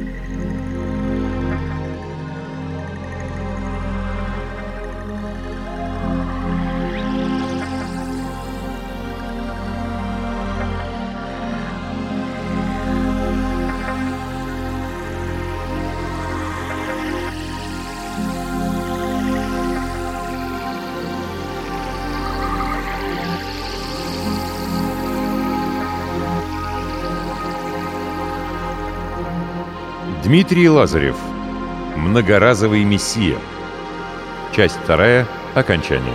Música Дмитрий Лазарев. Многоразовый мессия. Часть вторая. Окончание.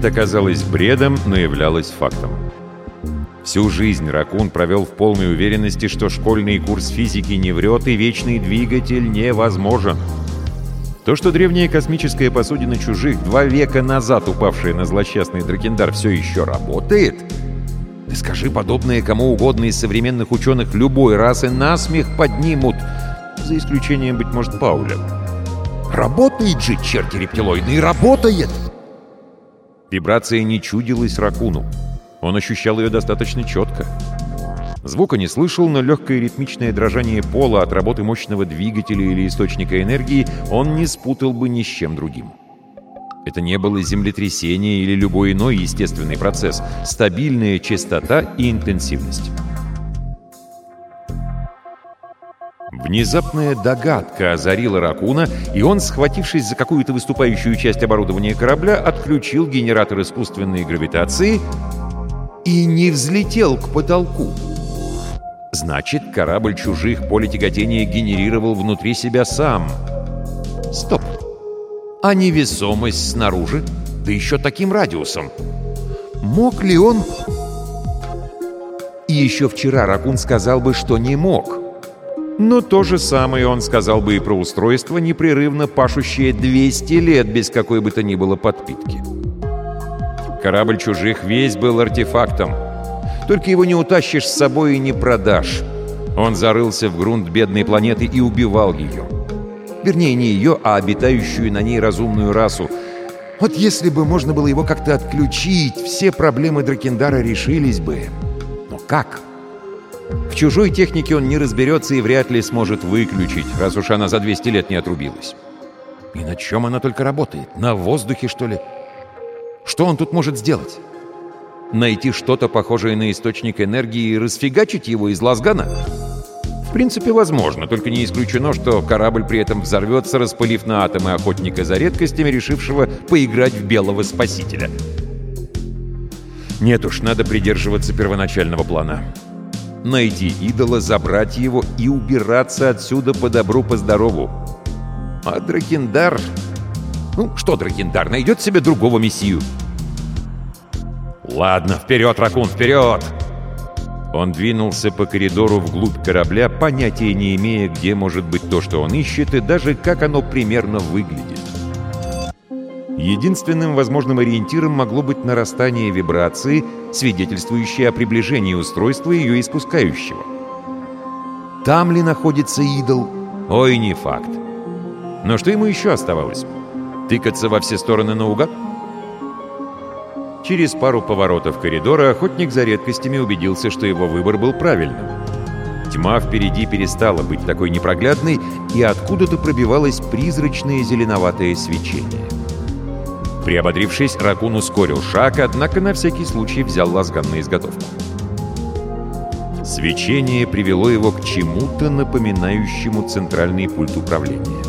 Это казалось бредом, но являлось фактом. Всю жизнь Ракун провел в полной уверенности, что школьный курс физики не врет и вечный двигатель невозможен. То, что древняя космическая посудина чужих, два века назад упавшая на злосчастный Дракендар, все еще работает? Ты скажи подобное кому угодно из современных ученых любой расы насмех поднимут, за исключением, быть может, Пауля. Работает же, черти рептилоидные, работает! Вибрация не чудилась Ракуну. Он ощущал ее достаточно четко. Звука не слышал, но легкое ритмичное дрожание пола от работы мощного двигателя или источника энергии он не спутал бы ни с чем другим. Это не было землетрясение или любой иной естественный процесс. Стабильная частота и интенсивность. Внезапная догадка озарила Ракуна, и он, схватившись за какую-то выступающую часть оборудования корабля, отключил генератор искусственной гравитации и не взлетел к потолку. Значит, корабль чужих поле тяготения генерировал внутри себя сам. Стоп. А невесомость снаружи? Да еще таким радиусом. Мог ли он... И еще вчера Ракун сказал бы, что не мог. Но то же самое он сказал бы и про устройство, непрерывно пашущее 200 лет без какой бы то ни было подпитки. Корабль чужих весь был артефактом. Только его не утащишь с собой и не продашь. Он зарылся в грунт бедной планеты и убивал ее. Вернее, не ее, а обитающую на ней разумную расу. Вот если бы можно было его как-то отключить, все проблемы Дракендара решились бы. Но как? В чужой технике он не разберется и вряд ли сможет выключить, раз уж она за 200 лет не отрубилась. И на чем она только работает? На воздухе, что ли? Что он тут может сделать? Найти что-то похожее на источник энергии и расфигачить его из лазгана? В принципе, возможно, только не исключено, что корабль при этом взорвется, распылив на атомы охотника за редкостями, решившего поиграть в белого спасителя. Нет уж, надо придерживаться первоначального плана найти идола, забрать его и убираться отсюда по добру, по здорову. А Дракендар... Ну, что Дракендар, найдет себе другого мессию. «Ладно, вперед, Ракун, вперед!» Он двинулся по коридору вглубь корабля, понятия не имея, где может быть то, что он ищет, и даже как оно примерно выглядит. Единственным возможным ориентиром могло быть нарастание вибрации, свидетельствующее о приближении устройства ее испускающего. Там ли находится идол? Ой, не факт. Но что ему еще оставалось? Тыкаться во все стороны наугад? Через пару поворотов коридора охотник за редкостями убедился, что его выбор был правильным. Тьма впереди перестала быть такой непроглядной, и откуда-то пробивалось призрачное зеленоватое свечение. Приободрившись, Ракун ускорил шаг, однако на всякий случай взял лазган на изготовку. Свечение привело его к чему-то напоминающему центральный пульт управления.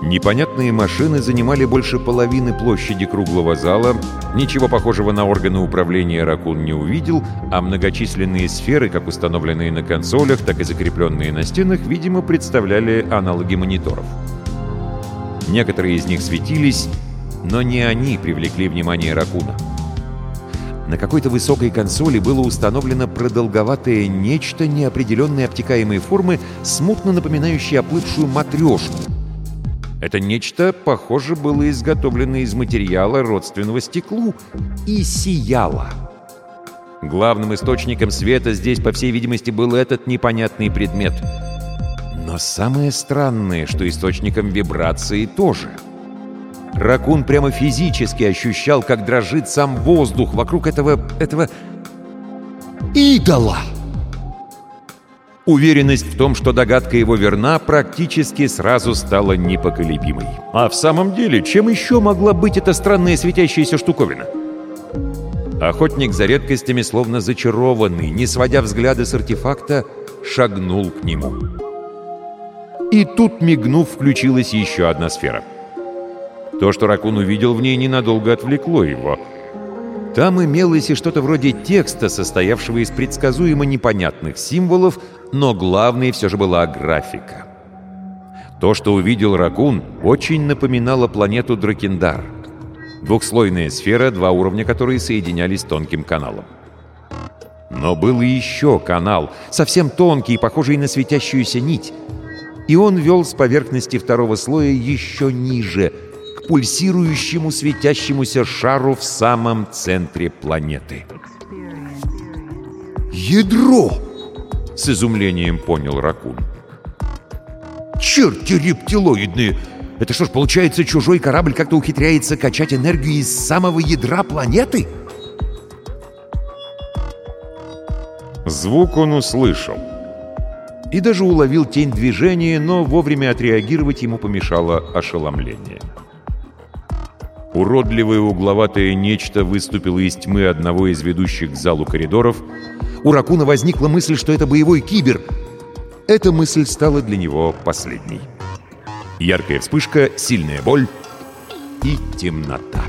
Непонятные машины занимали больше половины площади круглого зала, ничего похожего на органы управления Ракун не увидел, а многочисленные сферы, как установленные на консолях, так и закрепленные на стенах, видимо, представляли аналоги мониторов. Некоторые из них светились, но не они привлекли внимание Ракуна. На какой-то высокой консоли было установлено продолговатое нечто неопределенной обтекаемой формы, смутно напоминающее оплывшую матрешку. Это нечто, похоже, было изготовлено из материала, родственного стеклу, и сияло. Главным источником света здесь, по всей видимости, был этот непонятный предмет. Но самое странное, что источником вибрации тоже. Ракун прямо физически ощущал, как дрожит сам воздух вокруг этого... этого... идола! Уверенность в том, что догадка его верна, практически сразу стала непоколебимой. А в самом деле, чем еще могла быть эта странная светящаяся штуковина? Охотник за редкостями, словно зачарованный, не сводя взгляда с артефакта, шагнул к нему. И тут, мигнув, включилась еще одна сфера. То, что Ракун увидел в ней, ненадолго отвлекло его. Там имелось и что-то вроде текста, состоявшего из предсказуемо непонятных символов, но главной все же была графика. То, что увидел Ракун, очень напоминало планету Дракендар. Двухслойная сфера, два уровня которой соединялись тонким каналом. Но был и еще канал, совсем тонкий, похожий на светящуюся нить. И он вел с поверхности второго слоя еще ниже, пульсирующему светящемуся шару в самом центре планеты. «Ядро!» С изумлением понял Ракун. «Черти рептилоидные! Это что ж, получается, чужой корабль как-то ухитряется качать энергию из самого ядра планеты?» Звук он услышал. И даже уловил тень движения, но вовремя отреагировать ему помешало ошеломление. Уродливое угловатое нечто выступило из тьмы одного из ведущих к залу коридоров — у Ракуна возникла мысль, что это боевой кибер. Эта мысль стала для него последней. Яркая вспышка, сильная боль и темнота.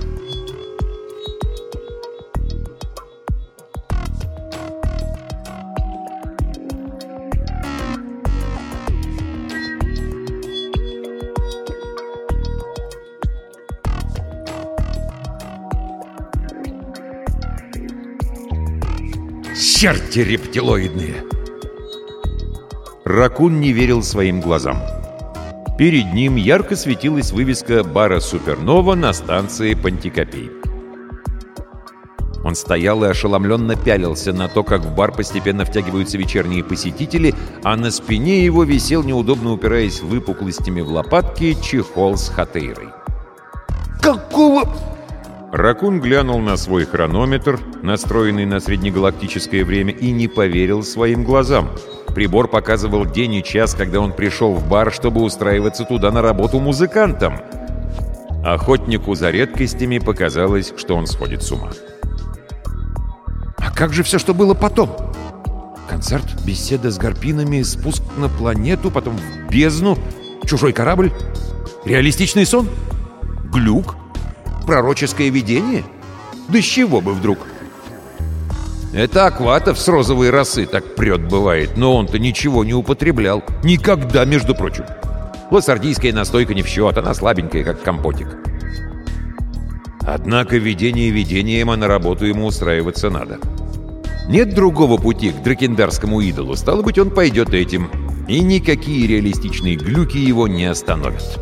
Черти рептилоидные!» Ракун не верил своим глазам. Перед ним ярко светилась вывеска бара «Супернова» на станции Пантикопей. Он стоял и ошеломленно пялился на то, как в бар постепенно втягиваются вечерние посетители, а на спине его висел, неудобно упираясь выпуклостями в лопатки, чехол с хатейрой. «Какого...» Ракун глянул на свой хронометр, настроенный на среднегалактическое время, и не поверил своим глазам. Прибор показывал день и час, когда он пришел в бар, чтобы устраиваться туда на работу музыкантом. Охотнику за редкостями показалось, что он сходит с ума. «А как же все, что было потом?» Концерт, беседа с гарпинами, спуск на планету, потом в бездну, чужой корабль, реалистичный сон, глюк, Пророческое видение? Да с чего бы вдруг? Это Акватов с розовой росы так прет бывает, но он-то ничего не употреблял. Никогда, между прочим. Лосардийская настойка не в счет, она слабенькая, как компотик. Однако видение видением, а на работу ему устраиваться надо. Нет другого пути к дракендарскому идолу, стало быть, он пойдет этим, и никакие реалистичные глюки его не остановят.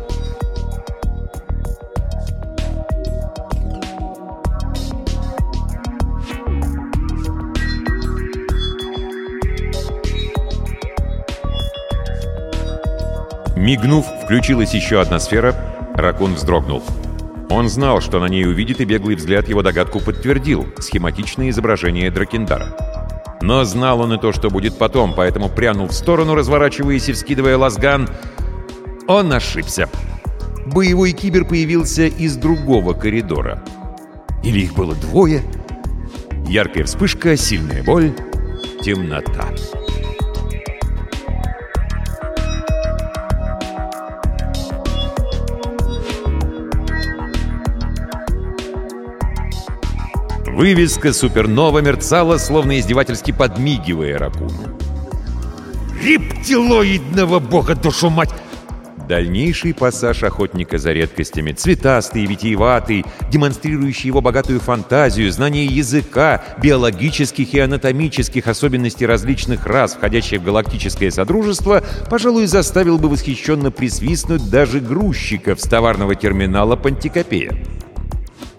Мигнув, включилась еще одна сфера, Ракун вздрогнул. Он знал, что на ней увидит, и беглый взгляд его догадку подтвердил — схематичное изображение Дракендара. Но знал он и то, что будет потом, поэтому прянул в сторону, разворачиваясь и вскидывая лазган. Он ошибся. Боевой кибер появился из другого коридора. Или их было двое? Яркая вспышка, сильная боль, темнота. Вывеска «Супернова» мерцала, словно издевательски подмигивая Ракуну. «Рептилоидного бога, душу мать! Дальнейший пассаж охотника за редкостями, цветастый, витиеватый, демонстрирующий его богатую фантазию, знание языка, биологических и анатомических особенностей различных рас, входящих в галактическое содружество, пожалуй, заставил бы восхищенно присвистнуть даже грузчиков с товарного терминала Пантикопея.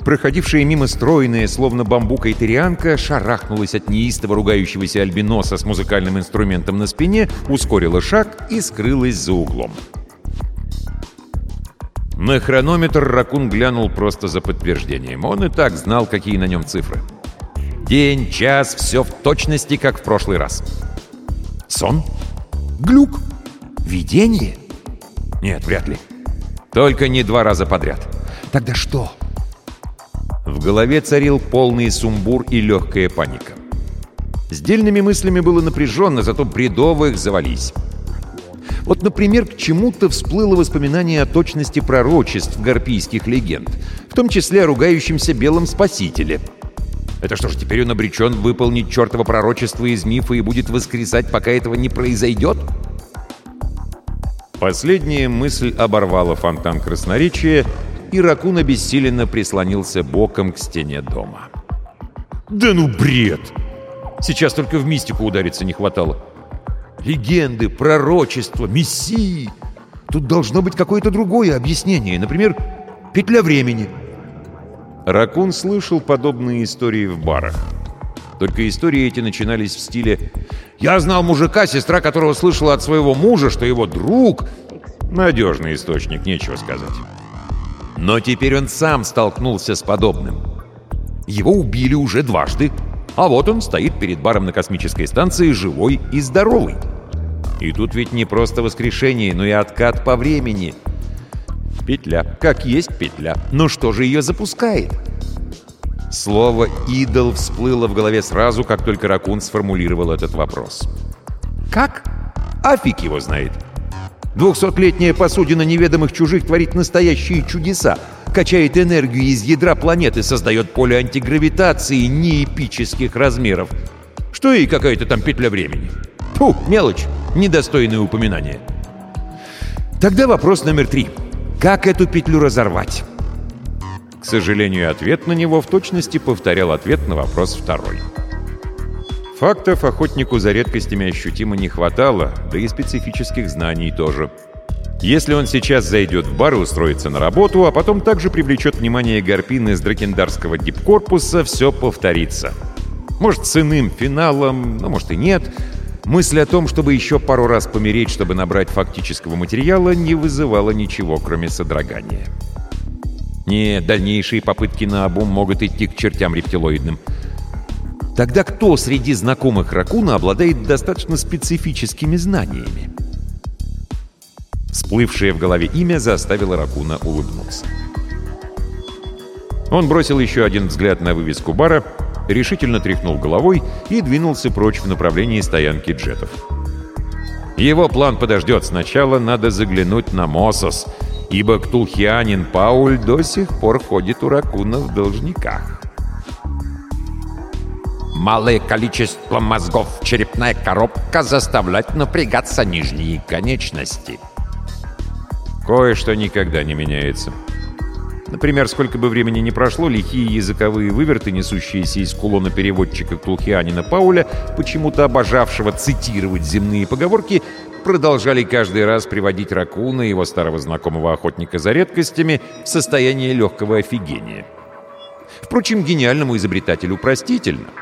Проходившая мимо стройная, словно бамбука итарианка, шарахнулась от неистово ругающегося альбиноса с музыкальным инструментом на спине, ускорила шаг и скрылась за углом. На хронометр Ракун глянул просто за подтверждением. Он и так знал, какие на нем цифры. День, час, все в точности, как в прошлый раз. Сон? Глюк? Видение? Нет, вряд ли. Только не два раза подряд. Тогда что? В голове царил полный сумбур и легкая паника. С дельными мыслями было напряженно, зато бредовых завались. Вот, например, к чему-то всплыло воспоминание о точности пророчеств гарпийских легенд, в том числе о ругающемся белом спасителе. Это что ж, теперь он обречен выполнить чертово пророчество из мифа и будет воскресать, пока этого не произойдет? Последняя мысль оборвала фонтан красноречия, и Ракун обессиленно прислонился боком к стене дома. «Да ну бред! Сейчас только в мистику удариться не хватало. Легенды, пророчества, мессии. Тут должно быть какое-то другое объяснение. Например, петля времени. Ракун слышал подобные истории в барах. Только истории эти начинались в стиле «Я знал мужика, сестра которого слышала от своего мужа, что его друг...» Надежный источник, нечего сказать. Но теперь он сам столкнулся с подобным. Его убили уже дважды, а вот он стоит перед баром на космической станции живой и здоровый. И тут ведь не просто воскрешение, но и откат по времени. Петля, как есть петля. Но что же ее запускает? Слово «идол» всплыло в голове сразу, как только Ракун сформулировал этот вопрос. Как? А фиг его знает. Двухсотлетняя посудина неведомых чужих творит настоящие чудеса, качает энергию из ядра планеты, создает поле антигравитации неэпических размеров. Что и какая-то там петля времени. Фу, мелочь, недостойное упоминание. Тогда вопрос номер три. Как эту петлю разорвать? К сожалению, ответ на него в точности повторял ответ на вопрос второй. Фактов охотнику за редкостями ощутимо не хватало, да и специфических знаний тоже. Если он сейчас зайдет в бар и устроится на работу, а потом также привлечет внимание Гарпины из дракендарского дипкорпуса, все повторится. Может, с иным финалом, но может и нет. Мысль о том, чтобы еще пару раз помереть, чтобы набрать фактического материала, не вызывала ничего, кроме содрогания. Не, дальнейшие попытки на обум могут идти к чертям рептилоидным. Тогда кто среди знакомых Ракуна обладает достаточно специфическими знаниями? Всплывшее в голове имя заставило Ракуна улыбнуться. Он бросил еще один взгляд на вывеску бара, решительно тряхнул головой и двинулся прочь в направлении стоянки джетов. Его план подождет. Сначала надо заглянуть на Мосос, ибо ктулхианин Пауль до сих пор ходит у Ракуна в должниках. Малое количество мозгов черепная коробка заставляет напрягаться нижние конечности. Кое-что никогда не меняется. Например, сколько бы времени ни прошло, лихие языковые выверты, несущиеся из кулона переводчика Тулхианина Пауля, почему-то обожавшего цитировать земные поговорки, продолжали каждый раз приводить Ракуна, его старого знакомого охотника за редкостями, в состояние легкого офигения. Впрочем, гениальному изобретателю простительно —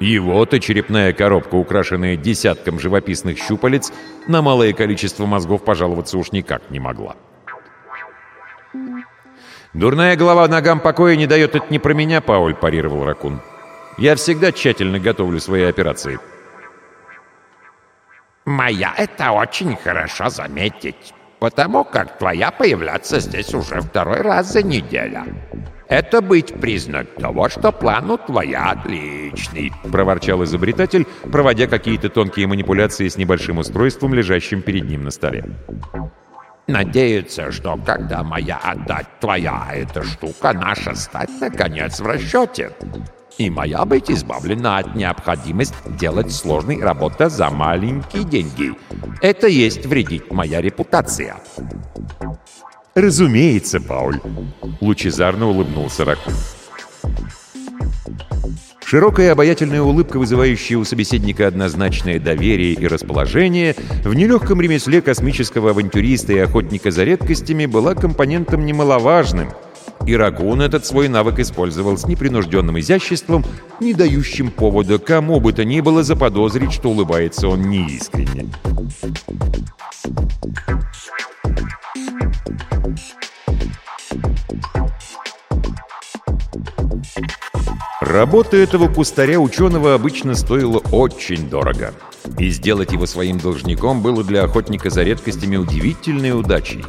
его-то черепная коробка, украшенная десятком живописных щупалец, на малое количество мозгов пожаловаться уж никак не могла. «Дурная голова ногам покоя не дает это не про меня, Пауль», — парировал Ракун. «Я всегда тщательно готовлю свои операции». «Моя это очень хорошо заметить, потому как твоя появляться здесь уже второй раз за неделю. Это быть признак того, что план у твоя отличный», — проворчал изобретатель, проводя какие-то тонкие манипуляции с небольшим устройством, лежащим перед ним на столе. «Надеются, что когда моя отдать твоя эта штука, наша стать, наконец, в расчете. и моя быть избавлена от необходимости делать сложной работы за маленькие деньги. Это есть вредить моя репутация». «Разумеется, Пауль», — лучезарно улыбнулся Ракун. Широкая обаятельная улыбка, вызывающая у собеседника однозначное доверие и расположение, в нелегком ремесле космического авантюриста и охотника за редкостями была компонентом немаловажным — и Рагун этот свой навык использовал с непринужденным изяществом, не дающим повода кому бы то ни было заподозрить, что улыбается он неискренне. Работа этого кустаря-ученого обычно стоила очень дорого. И сделать его своим должником было для охотника за редкостями удивительной удачей.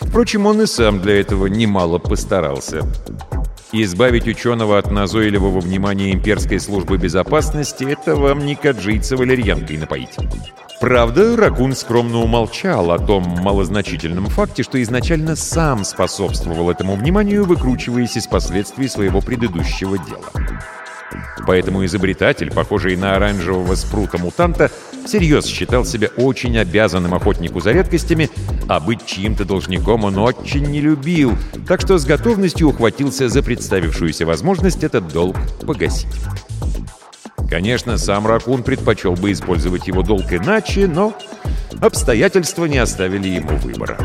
Впрочем, он и сам для этого немало постарался. Избавить ученого от назойливого внимания имперской службы безопасности — это вам не каджийца валерьянкой напоить. Правда, Ракун скромно умолчал о том малозначительном факте, что изначально сам способствовал этому вниманию, выкручиваясь из последствий своего предыдущего дела. Поэтому изобретатель, похожий на оранжевого спрута-мутанта, всерьез считал себя очень обязанным охотнику за редкостями, а быть чьим-то должником он очень не любил, так что с готовностью ухватился за представившуюся возможность этот долг погасить. Конечно, сам Ракун предпочел бы использовать его долг иначе, но обстоятельства не оставили ему выбора.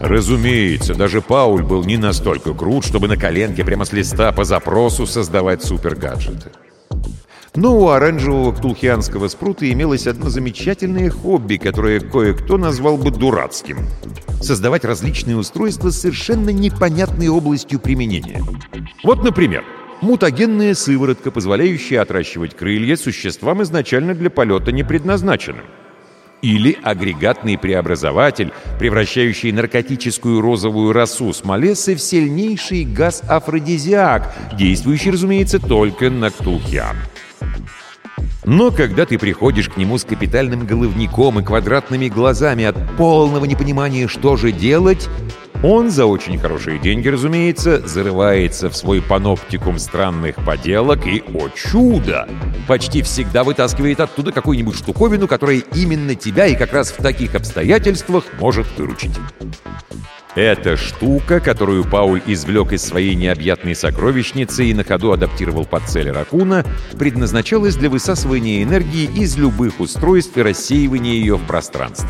Разумеется, даже Пауль был не настолько крут, чтобы на коленке прямо с листа по запросу создавать супергаджеты. Но у оранжевого ктулхианского спрута имелось одно замечательное хобби, которое кое-кто назвал бы дурацким. Создавать различные устройства с совершенно непонятной областью применения. Вот, например, мутагенная сыворотка, позволяющая отращивать крылья существам изначально для полета не предназначенным. Или агрегатный преобразователь, превращающий наркотическую розовую росу смолесы в сильнейший газ-афродизиак, действующий, разумеется, только на ктулхиан. Но когда ты приходишь к нему с капитальным головником и квадратными глазами от полного непонимания, что же делать, он за очень хорошие деньги, разумеется, зарывается в свой паноптикум странных поделок и, о чудо, почти всегда вытаскивает оттуда какую-нибудь штуковину, которая именно тебя и как раз в таких обстоятельствах может выручить. Эта штука, которую Пауль извлек из своей необъятной сокровищницы и на ходу адаптировал под цель ракуна, предназначалась для высасывания энергии из любых устройств и рассеивания ее в пространстве.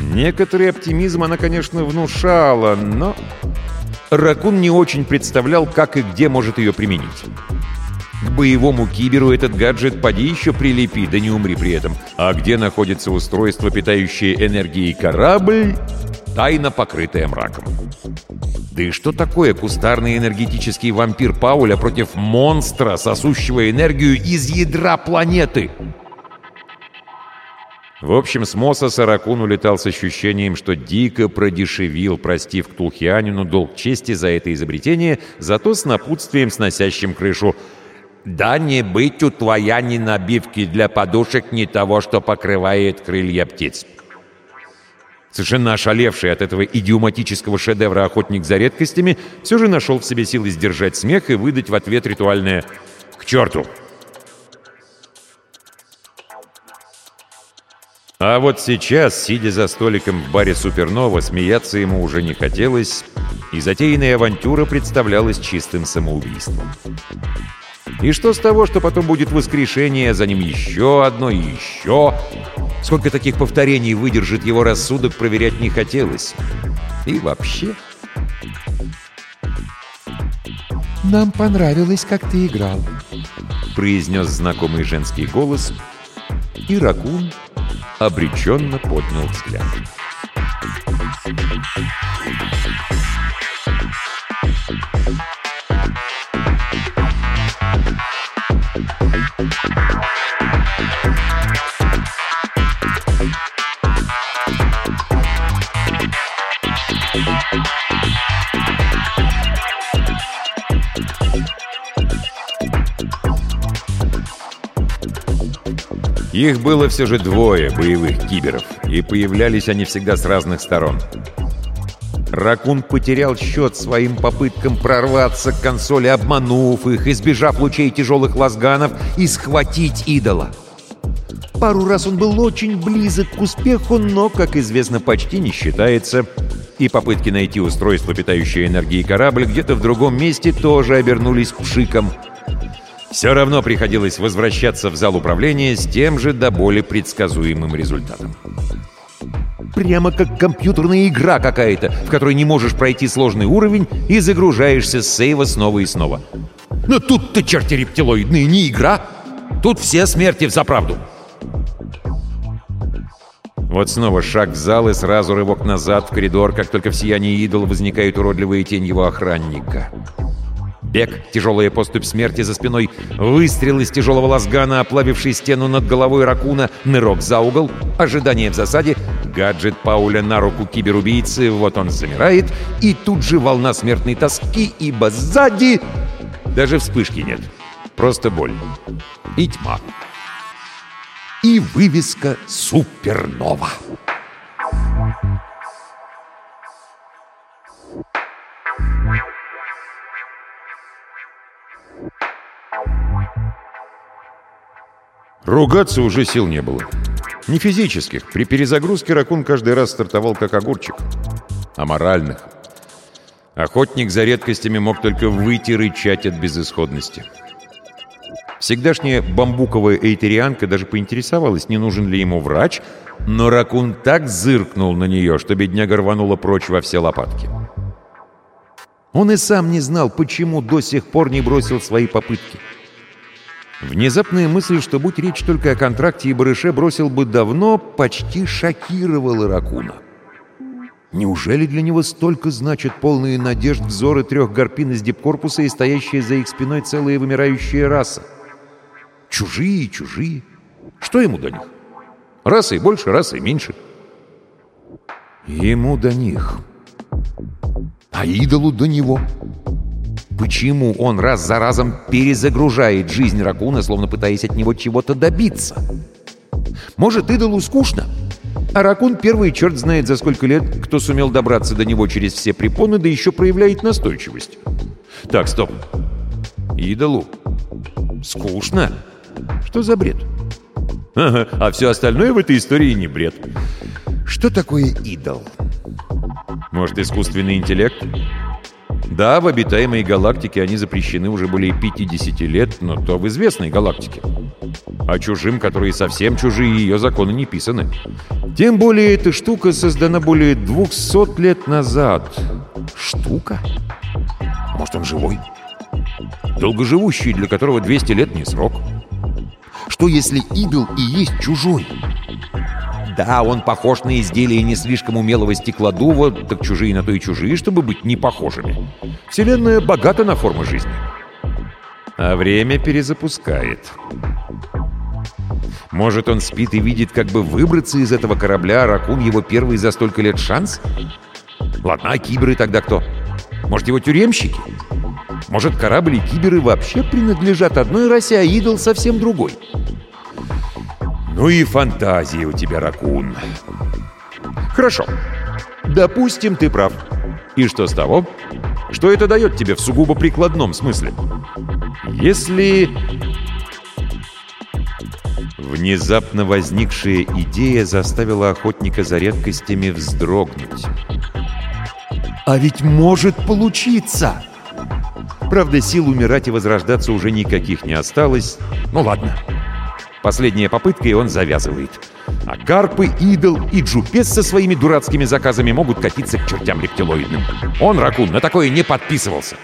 Некоторый оптимизм она, конечно, внушала, но... Ракун не очень представлял, как и где может ее применить. К боевому киберу этот гаджет поди еще прилепи, да не умри при этом. А где находится устройство, питающее энергией корабль, тайно покрытое мраком. Да и что такое кустарный энергетический вампир Пауля против монстра, сосущего энергию из ядра планеты? В общем, с Мососа Ракун улетал с ощущением, что дико продешевил, простив Ктулхианину долг чести за это изобретение, зато с напутствием, сносящим крышу «Да не быть у твоя ни набивки для подушек, ни того, что покрывает крылья птиц». Совершенно ошалевший от этого идиоматического шедевра охотник за редкостями все же нашел в себе силы сдержать смех и выдать в ответ ритуальное «К черту!» А вот сейчас, сидя за столиком в баре «Супернова», смеяться ему уже не хотелось, и затеянная авантюра представлялась чистым самоубийством. И что с того, что потом будет воскрешение, за ним еще одно и еще? Сколько таких повторений выдержит его рассудок, проверять не хотелось. И вообще... «Нам понравилось, как ты играл», — произнес знакомый женский голос, и Ракун обреченно поднял взгляд. Их было все же двое боевых киберов — И появлялись они всегда с разных сторон. Ракун потерял счет своим попыткам прорваться к консоли, обманув их, избежав лучей тяжелых лазганов и схватить идола. Пару раз он был очень близок к успеху, но, как известно, почти не считается. И попытки найти устройство, питающее энергией корабль, где-то в другом месте тоже обернулись пшиком. Все равно приходилось возвращаться в зал управления с тем же до боли предсказуемым результатом. Прямо как компьютерная игра какая-то, в которой не можешь пройти сложный уровень и загружаешься с сейва снова и снова. Но тут-то, черти рептилоидные, не игра. Тут все смерти в заправду. Вот снова шаг в зал и сразу рывок назад в коридор, как только в сиянии идола возникает уродливая тень его охранника. Бег, тяжелая поступь смерти за спиной, выстрел из тяжелого лазгана, оплавивший стену над головой ракуна, нырок за угол, ожидание в засаде, гаджет Пауля на руку киберубийцы, вот он замирает, и тут же волна смертной тоски, ибо сзади даже вспышки нет, просто боль и тьма. И вывеска «Супернова». Ругаться уже сил не было. Не физических. При перезагрузке ракун каждый раз стартовал как огурчик. А моральных. Охотник за редкостями мог только выйти рычать от безысходности. Всегдашняя бамбуковая эйтерианка даже поинтересовалась, не нужен ли ему врач, но ракун так зыркнул на нее, что бедняга рванула прочь во все лопатки. Он и сам не знал, почему до сих пор не бросил свои попытки. Внезапная мысль, что будь речь только о контракте и барыше, бросил бы давно, почти шокировала Ракуна. Неужели для него столько значат полные надежд взоры трех гарпин из дипкорпуса и стоящая за их спиной целая вымирающая раса? Чужие, чужие. Что ему до них? Раса и больше, раса и меньше. Ему до них. А идолу до него. Почему он раз за разом перезагружает жизнь Ракуна, словно пытаясь от него чего-то добиться? Может, идолу скучно? А Ракун первый черт знает за сколько лет, кто сумел добраться до него через все препоны, да еще проявляет настойчивость. Так, стоп. Идолу. Скучно? Что за бред? Ага, а все остальное в этой истории не бред. Что такое идол? Может, искусственный интеллект? Да, в обитаемой галактике они запрещены уже более 50 лет, но то в известной галактике. А чужим, которые совсем чужие, ее законы не писаны. Тем более эта штука создана более 200 лет назад. Штука? Может, он живой? Долгоживущий, для которого 200 лет не срок. Что если идол и есть чужой? Да, он похож на изделие не слишком умелого стеклодува, так чужие на то и чужие, чтобы быть не похожими. Вселенная богата на формы жизни. А время перезапускает. Может, он спит и видит, как бы выбраться из этого корабля, а Ракун его первый за столько лет шанс? Ладно, а киберы тогда кто? Может, его тюремщики? Может, корабль и киберы вообще принадлежат одной расе, а идол совсем другой? Ну и фантазии у тебя, Ракун. Хорошо. Допустим, ты прав. И что с того? Что это дает тебе в сугубо прикладном смысле? Если... Внезапно возникшая идея заставила охотника за редкостями вздрогнуть. А ведь может получиться! Правда, сил умирать и возрождаться уже никаких не осталось. Ну ладно. Последняя попытка, и он завязывает. А Гарпы, Идол и Джупес со своими дурацкими заказами могут катиться к чертям рептилоидным. Он, Ракун, на такое не подписывался.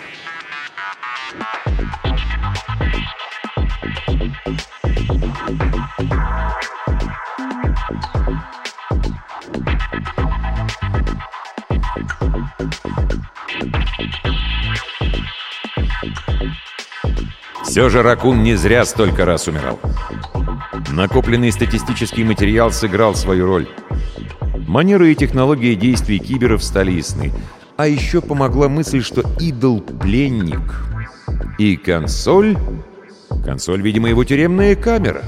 Все же Ракун не зря столько раз умирал. Накопленный статистический материал сыграл свою роль. Манеры и технологии действий киберов стали ясны. А еще помогла мысль, что идол — пленник. И консоль... Консоль, видимо, его тюремная камера.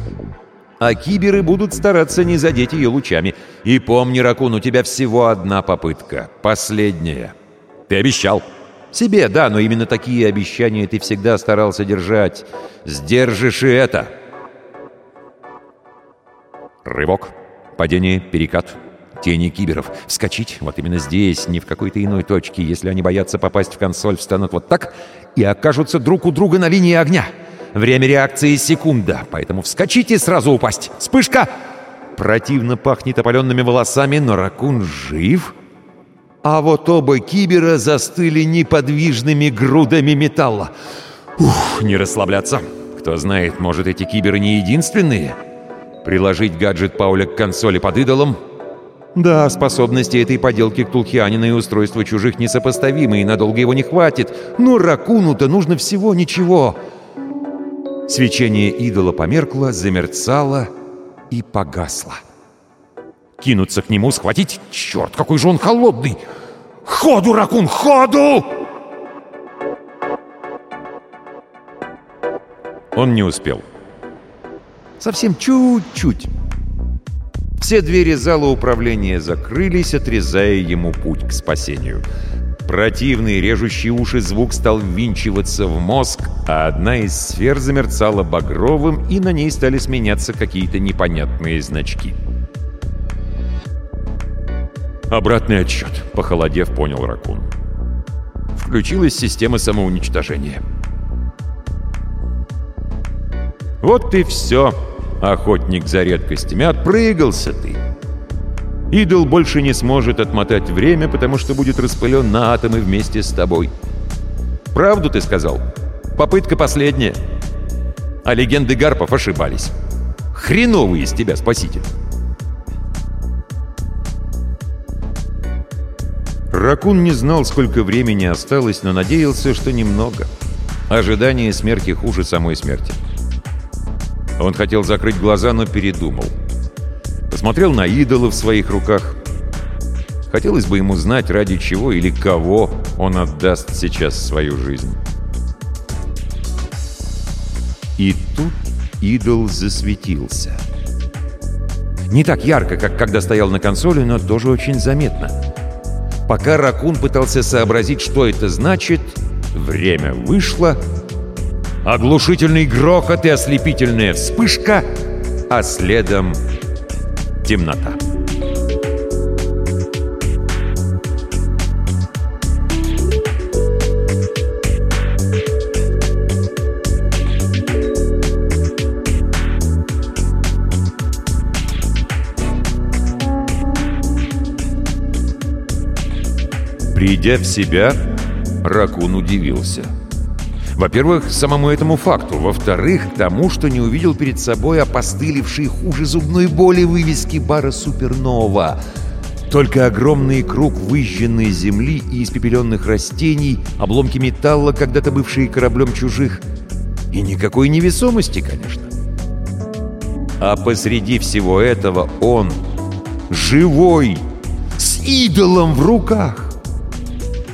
А киберы будут стараться не задеть ее лучами. И помни, Ракун, у тебя всего одна попытка. Последняя. Ты обещал. Себе, да, но именно такие обещания ты всегда старался держать. Сдержишь и это. Рывок. Падение, перекат. Тени киберов. Вскочить вот именно здесь, не в какой-то иной точке. Если они боятся попасть в консоль, встанут вот так и окажутся друг у друга на линии огня. Время реакции — секунда, поэтому вскочить и сразу упасть. Вспышка! Противно пахнет опаленными волосами, но ракун жив. А вот оба кибера застыли неподвижными грудами металла. Ух, не расслабляться. Кто знает, может, эти киберы не единственные? Приложить гаджет Пауля к консоли под идолом? Да, способности этой поделки к Тулхианина и устройству чужих несопоставимы, и надолго его не хватит. Но Ракуну-то нужно всего ничего. Свечение идола померкло, замерцало и погасло. Кинуться к нему, схватить? Черт, какой же он холодный! Ходу, Ракун, ходу! Он не успел. Совсем чуть-чуть. Все двери зала управления закрылись, отрезая ему путь к спасению. Противный, режущий уши звук стал ввинчиваться в мозг, а одна из сфер замерцала багровым, и на ней стали сменяться какие-то непонятные значки. «Обратный отсчет», — похолодев, понял Ракун. Включилась система самоуничтожения. «Вот и все, охотник за редкостями, отпрыгался ты!» Идол больше не сможет отмотать время, потому что будет распылен на атомы вместе с тобой. Правду ты сказал? Попытка последняя. А легенды Гарпов ошибались. Хреновый из тебя спаситель. Ракун не знал, сколько времени осталось, но надеялся, что немного. Ожидание смерти хуже самой смерти. Он хотел закрыть глаза, но передумал. Посмотрел на идола в своих руках. Хотелось бы ему знать, ради чего или кого он отдаст сейчас свою жизнь. И тут идол засветился. Не так ярко, как когда стоял на консоли, но тоже очень заметно. Пока Ракун пытался сообразить, что это значит, время вышло. Оглушительный грохот и ослепительная вспышка, а следом Темнота. Придя в себя, Ракун удивился. Во-первых, самому этому факту. Во-вторых, тому, что не увидел перед собой опостылевшие хуже зубной боли вывески бара «Супернова». Только огромный круг выжженной земли и испепеленных растений, обломки металла, когда-то бывшие кораблем чужих. И никакой невесомости, конечно. А посреди всего этого он, живой, с идолом в руках.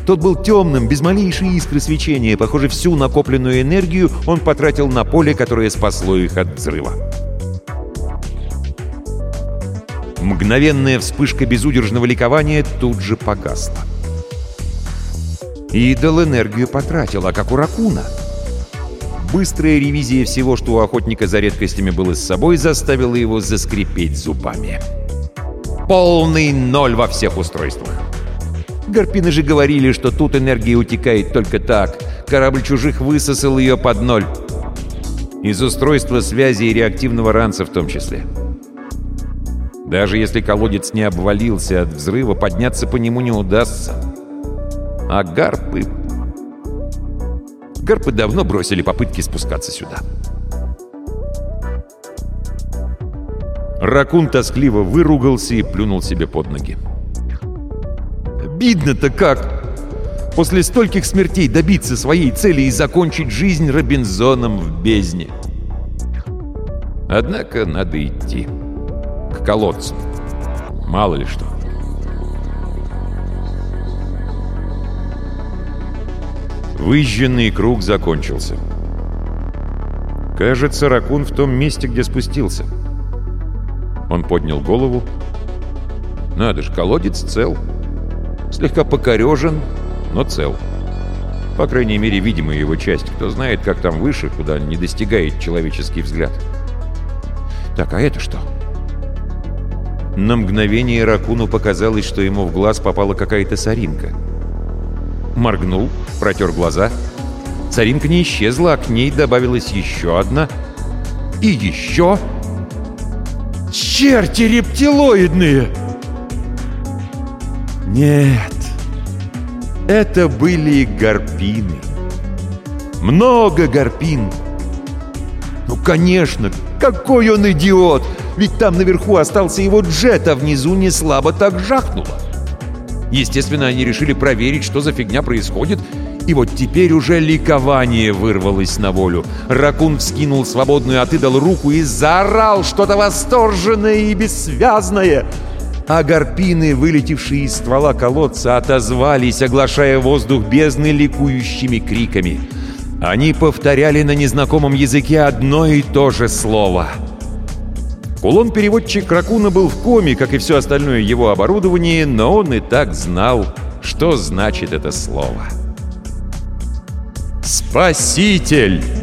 Тот был темным, без малейшей искры свечения. Похоже, всю накопленную энергию он потратил на поле, которое спасло их от взрыва. Мгновенная вспышка безудержного ликования тут же погасла. Идол энергию потратил, а как у ракуна. Быстрая ревизия всего, что у охотника за редкостями было с собой, заставила его заскрипеть зубами. Полный ноль во всех устройствах. Гарпины же говорили, что тут энергия утекает только так. Корабль чужих высосал ее под ноль. Из устройства связи и реактивного ранца в том числе. Даже если колодец не обвалился от взрыва, подняться по нему не удастся. А гарпы... Гарпы давно бросили попытки спускаться сюда. Ракун тоскливо выругался и плюнул себе под ноги. Обидно-то как! После стольких смертей добиться своей цели и закончить жизнь Робинзоном в бездне. Однако надо идти. К колодцу. Мало ли что. Выжженный круг закончился. Кажется, ракун в том месте, где спустился. Он поднял голову. Надо же, колодец цел. Слегка покорежен, но цел. По крайней мере, видимая его часть. Кто знает, как там выше, куда не достигает человеческий взгляд. Так, а это что? На мгновение Ракуну показалось, что ему в глаз попала какая-то соринка. Моргнул, протер глаза. Соринка не исчезла, а к ней добавилась еще одна. И еще... Черти рептилоидные! Нет, это были гарпины. Много гарпин. Ну, конечно, какой он идиот! Ведь там наверху остался его джет, а внизу не слабо так жахнуло. Естественно, они решили проверить, что за фигня происходит, и вот теперь уже ликование вырвалось на волю. Ракун вскинул свободную от идол руку и заорал что-то восторженное и бессвязное. А гарпины, вылетевшие из ствола колодца, отозвались, оглашая воздух бездны ликующими криками. Они повторяли на незнакомом языке одно и то же слово. Кулон-переводчик Ракуна был в коме, как и все остальное его оборудование, но он и так знал, что значит это слово. «Спаситель!»